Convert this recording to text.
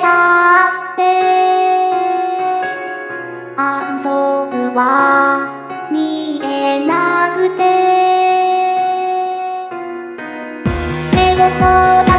たって。安は見えなくて。目を覚